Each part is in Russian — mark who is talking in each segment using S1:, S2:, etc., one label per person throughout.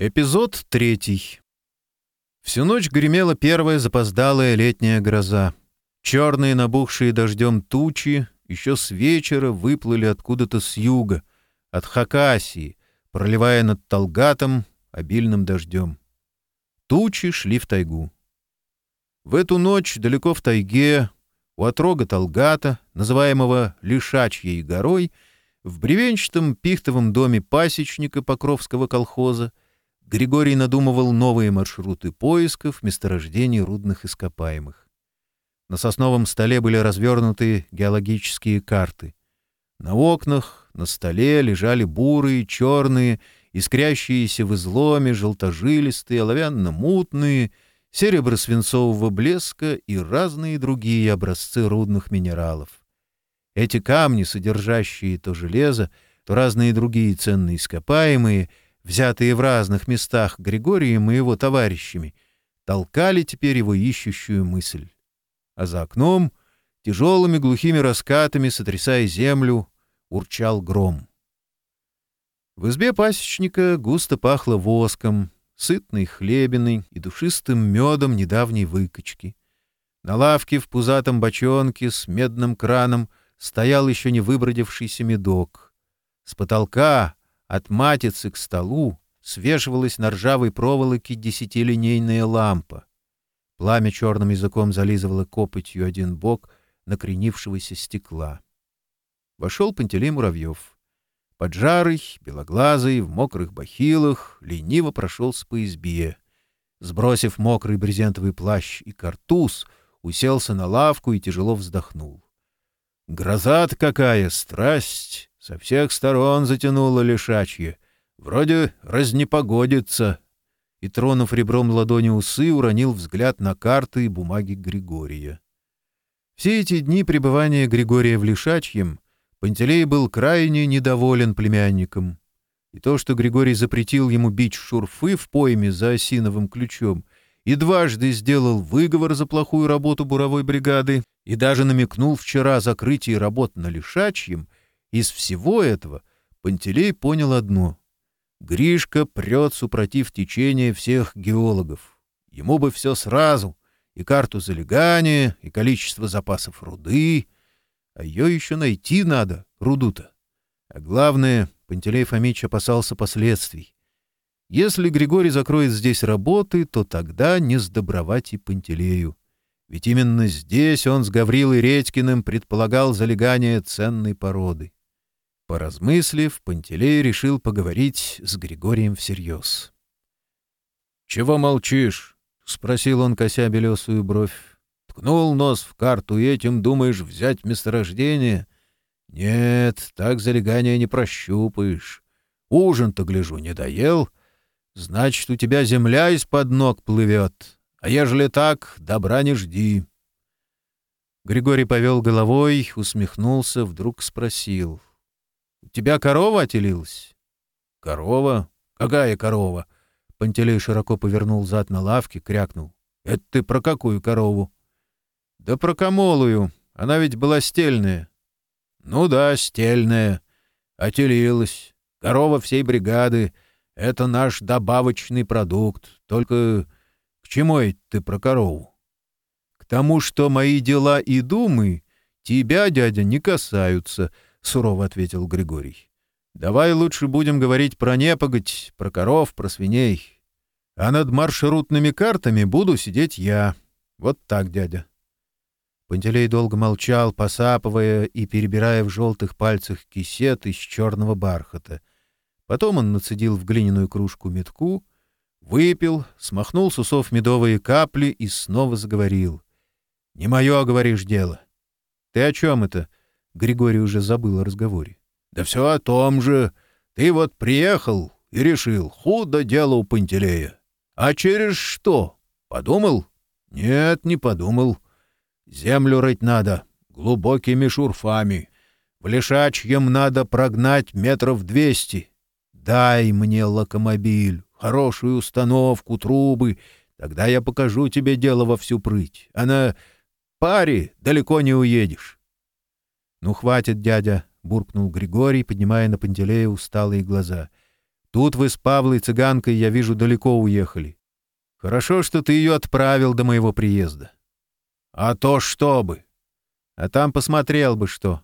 S1: Эпизод третий. Всю ночь гремела первая запоздалая летняя гроза. Черные набухшие дождем тучи еще с вечера выплыли откуда-то с юга, от Хакасии, проливая над Талгатом обильным дождем. Тучи шли в тайгу. В эту ночь далеко в тайге, у отрога Талгата, называемого Лишачьей горой, в бревенчатом пихтовом доме пасечника Покровского колхоза — Григорий надумывал новые маршруты поисков месторождений рудных ископаемых. На сосновом столе были развернуты геологические карты. На окнах, на столе лежали бурые, черные, искрящиеся в изломе, желтожилистые, оловянно-мутные, серебро-свинцового блеска и разные другие образцы рудных минералов. Эти камни, содержащие то железо, то разные другие ценные ископаемые — взятые в разных местах Григорием и его товарищами, толкали теперь его ищущую мысль. А за окном, тяжелыми глухими раскатами, сотрясая землю, урчал гром. В избе пасечника густо пахло воском, сытной хлебиной и душистым медом недавней выкачки. На лавке в пузатом бочонке с медным краном стоял еще не выбродившийся медок. С потолка, от матицы к столу свешивалась на ржавой проволоке десятилинейная лампа. Пламя черным языком зализывало копотью один бок накренившегося стекла. Вошел Пантелей Муравьев. Поджарый, белоглазый, в мокрых бахилах, лениво прошелся по избе. Сбросив мокрый брезентовый плащ и картуз, уселся на лавку и тяжело вздохнул. гроза какая! Страсть!» Со всех сторон затянуло лишачье. Вроде разнепогодится. И, тронув ребром ладони усы, уронил взгляд на карты и бумаги Григория. Все эти дни пребывания Григория в Лишачьем Пантелей был крайне недоволен племянником. И то, что Григорий запретил ему бить шурфы в пойме за осиновым ключом, и дважды сделал выговор за плохую работу буровой бригады, и даже намекнул вчера закрытие работ на Лишачьем, из всего этого Пантелей понял одно. Гришка прет, супротив течения всех геологов. Ему бы все сразу, и карту залегания, и количество запасов руды. А ее еще найти надо, руду-то. А главное, Пантелей Фомич опасался последствий. Если Григорий закроет здесь работы, то тогда не сдобровать и Пантелею. Ведь именно здесь он с Гаврилой Редькиным предполагал залегание ценной породы. Поразмыслив, Пантелей решил поговорить с Григорием всерьез. «Чего молчишь?» — спросил он, кося белесую бровь. «Ткнул нос в карту и этим думаешь взять месторождение? Нет, так залегание не прощупаешь. Ужин-то, гляжу, не доел. Значит, у тебя земля из-под ног плывет. А ежели так, добра не жди». Григорий повел головой, усмехнулся, вдруг спросил — тебя корова отелилась?» «Корова? Какая корова?» Пантелей широко повернул зад на лавке, крякнул. «Это ты про какую корову?» «Да про комолую. Она ведь была стельная». «Ну да, стельная. Отелилась. Корова всей бригады. Это наш добавочный продукт. Только к чему это ты про корову?» «К тому, что мои дела и думы тебя, дядя, не касаются». сурово ответил Григорий. «Давай лучше будем говорить про непогодь, про коров, про свиней. А над маршрутными картами буду сидеть я. Вот так, дядя». Пантелей долго молчал, посапывая и перебирая в желтых пальцах кисет из черного бархата. Потом он нацедил в глиняную кружку метку, выпил, смахнул с усов медовые капли и снова заговорил. — Не мое, говоришь, дело. — Ты о чем это? Григорий уже забыл о разговоре. «Да все о том же. Ты вот приехал и решил, худо дело у Пантелея. А через что? Подумал? Нет, не подумал. Землю рыть надо, глубокими шурфами. В лишачьем надо прогнать метров двести. Дай мне локомобиль, хорошую установку, трубы. Тогда я покажу тебе дело во всю прыть. А на паре далеко не уедешь. Ну, хватит, дядя, — буркнул Григорий, поднимая на Пантелея усталые глаза. Тут вы с Павлой цыганкой, я вижу, далеко уехали. Хорошо, что ты ее отправил до моего приезда. А то что бы? А там посмотрел бы что.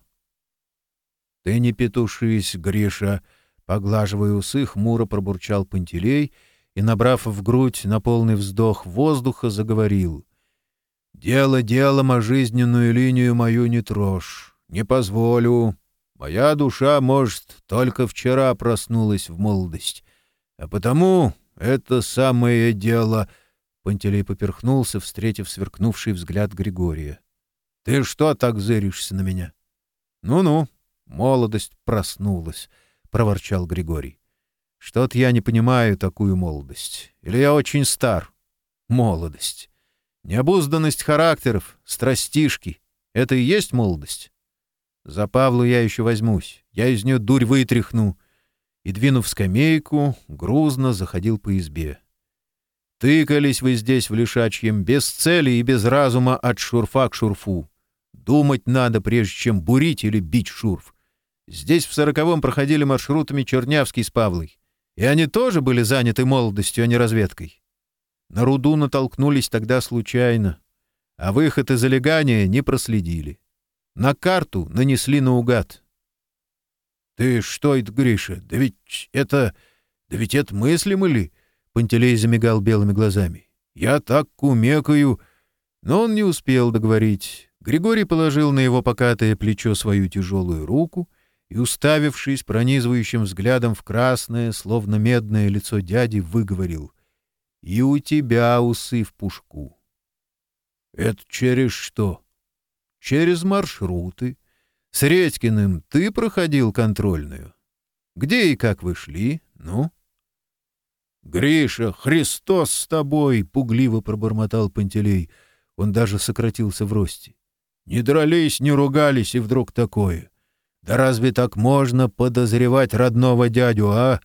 S1: Ты не петушись, Гриша, поглаживая усы, хмуро пробурчал Пантелей и, набрав в грудь на полный вздох воздуха, заговорил. «Дело делом, а жизненную линию мою не трожь. Не позволю. Моя душа, может, только вчера проснулась в молодость. А потому это самое дело...» Пантелей поперхнулся, встретив сверкнувший взгляд Григория. «Ты что так зыришься на меня?» «Ну-ну, молодость проснулась», — проворчал Григорий. «Что-то я не понимаю такую молодость. Или я очень стар?» «Молодость. Необузданность характеров, страстишки — это и есть молодость?» За Павлу я еще возьмусь. Я из нее дурь вытряхну. И, двинув скамейку, грузно заходил по избе. Тыкались вы здесь в лишачьем, без цели и без разума от шурфа к шурфу. Думать надо, прежде чем бурить или бить шурф. Здесь в сороковом проходили маршрутами Чернявский с Павлой. И они тоже были заняты молодостью, а не разведкой. На руду натолкнулись тогда случайно, а выход из залегания не проследили. На карту нанесли наугад. «Ты что это, Гриша? Да ведь это... Да ведь это мыслимо ли?» Пантелей замигал белыми глазами. «Я так кумекаю!» Но он не успел договорить. Григорий положил на его покатое плечо свою тяжелую руку и, уставившись пронизывающим взглядом в красное, словно медное лицо дяди, выговорил «И у тебя усы в пушку». «Это через что?» через маршруты, с Редькиным ты проходил контрольную? Где и как вы шли? Ну?» «Гриша, Христос с тобой!» — пугливо пробормотал Пантелей. Он даже сократился в росте. «Не дрались, не ругались, и вдруг такое. Да разве так можно подозревать родного дядю, а?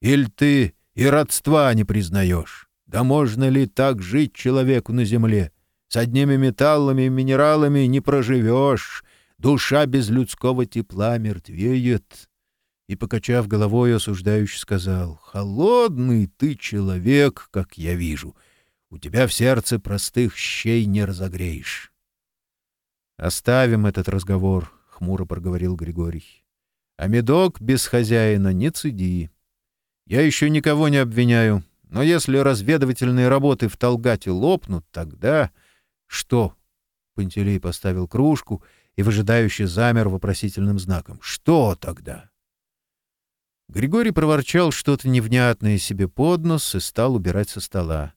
S1: Или ты и родства не признаешь? Да можно ли так жить человеку на земле? С одними металлами, и минералами не проживешь. Душа без людского тепла мертвеет. И, покачав головой, осуждающе сказал, «Холодный ты человек, как я вижу. У тебя в сердце простых щей не разогреешь». «Оставим этот разговор», — хмуро проговорил Григорий. «А медок без хозяина не цеди. Я еще никого не обвиняю, но если разведывательные работы в Толгате лопнут, тогда...» Что? Пантелей поставил кружку и, выжидающий замер вопросительным знаком. Что тогда? Григорий проворчал что-то невнятное себе под нос и стал убирать со стола.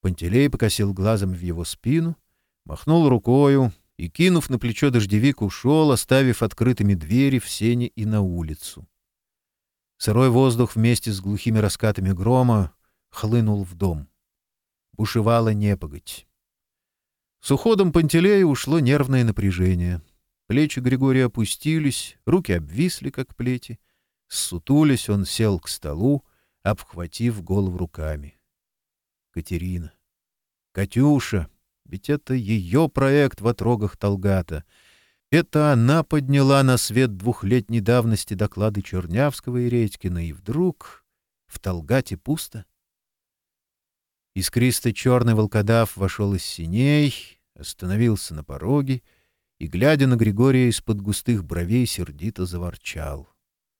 S1: Пантелей покосил глазом в его спину, махнул рукою и, кинув на плечо дождевик, ушел, оставив открытыми двери в сене и на улицу. Сырой воздух вместе с глухими раскатами грома хлынул в дом. Бушевала непогодь. С уходом Пантелея ушло нервное напряжение. Плечи Григория опустились, руки обвисли, как плети. Ссутулись, он сел к столу, обхватив голову руками. Катерина. Катюша. Ведь это ее проект в отрогах Толгата. Это она подняла на свет двухлетней давности доклады Чернявского и Редькина, и вдруг в Толгате пусто. искристо черный волкодав вошел из синей, остановился на пороге и, глядя на Григория из-под густых бровей, сердито заворчал.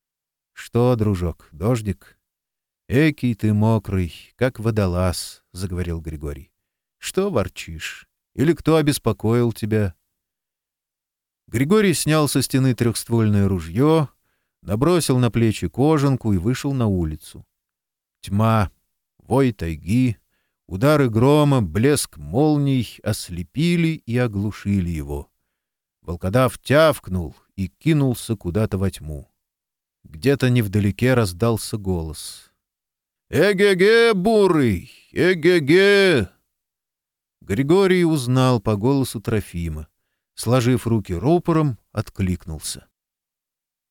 S1: — Что, дружок, дождик? — Экий ты мокрый, как водолаз, — заговорил Григорий. — Что ворчишь? Или кто обеспокоил тебя? Григорий снял со стены трехствольное ружье, набросил на плечи кожанку и вышел на улицу. Тьма, вой тайги — Удары грома, блеск молний ослепили и оглушили его. Волкодав тявкнул и кинулся куда-то во тьму. Где-то невдалеке раздался голос. «Эге-ге, бурый! Эге-ге!» Григорий узнал по голосу Трофима. Сложив руки рупором, откликнулся.